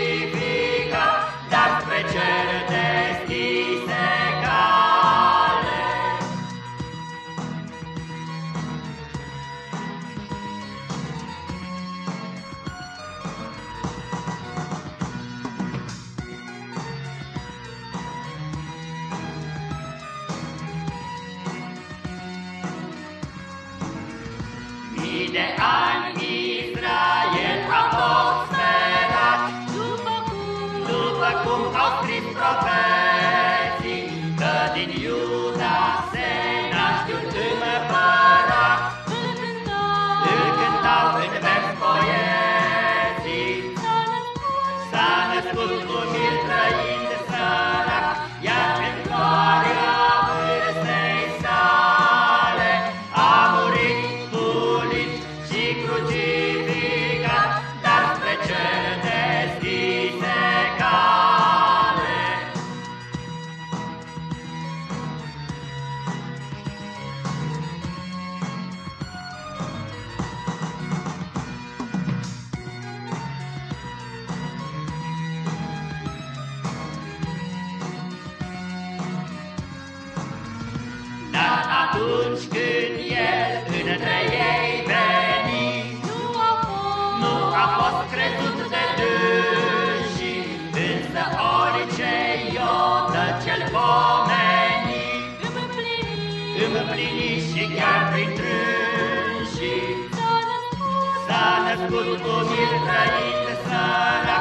ridică, dar spre cer deschise împlini și chiar printre înșii. S-a născut cum el trăit țara,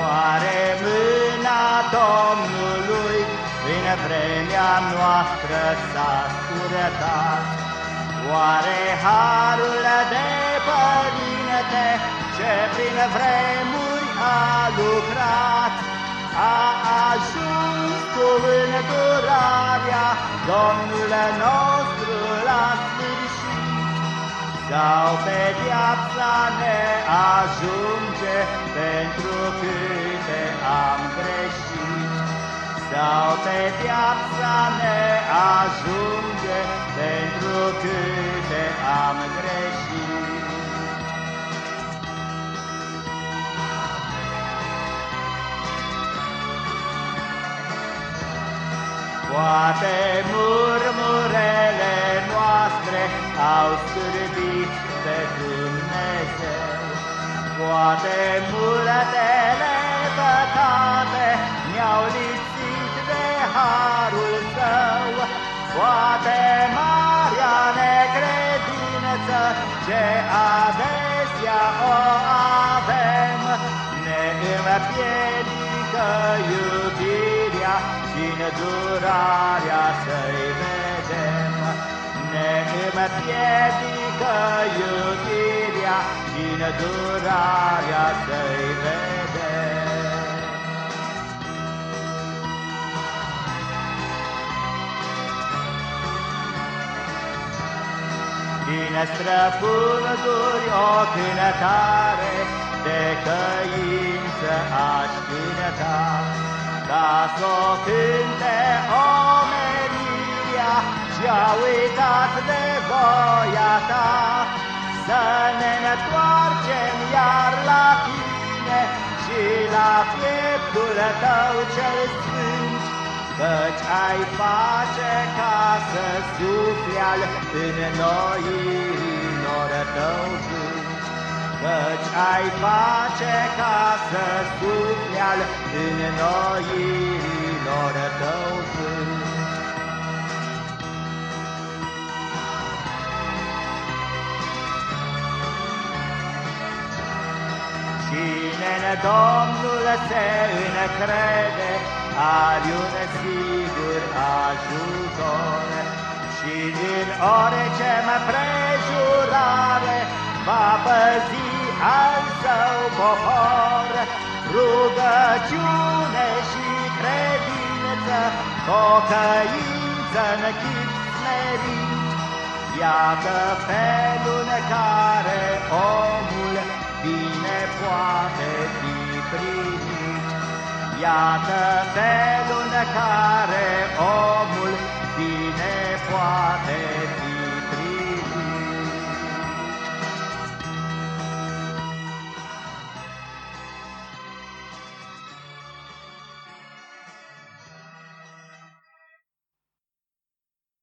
Oare mâna Domnului în vremea noastră s-a curătat? Oare harul de părinte ce prin vremuri a lucrat a ajuns cu îndurarea Domnule nostru? sau pedeapsa ne ajunge pentru câte am greșit. Sau pedeapsa ne ajunge pentru câte am greșit. Toate multele păcate Mi-au lipsit de harul său, Poate marea necredință Ce adesea o avem Ne împiedică iubirea Și îndurarea să-i vedem. Ne împiedică iubirea din durarea să-i vedem. Din străfunduri o cântare de căință aș cânta, ca s-o cânte omenia și-a uitat de voia ta. Să ne întoarcem iar la tine și la pieptul tău cel sfânt, Căci ai face ca să sufle al în noi nor tău vânt. Căci ai face ca să sufle al în noi nor tău vânt. În Domnul se încrede, are un sigur ajutor. Și din orice prejurare va păzi al său popor. Rugăciune și credință, pocăință în chip smerit, Iată felul Iată felul în care o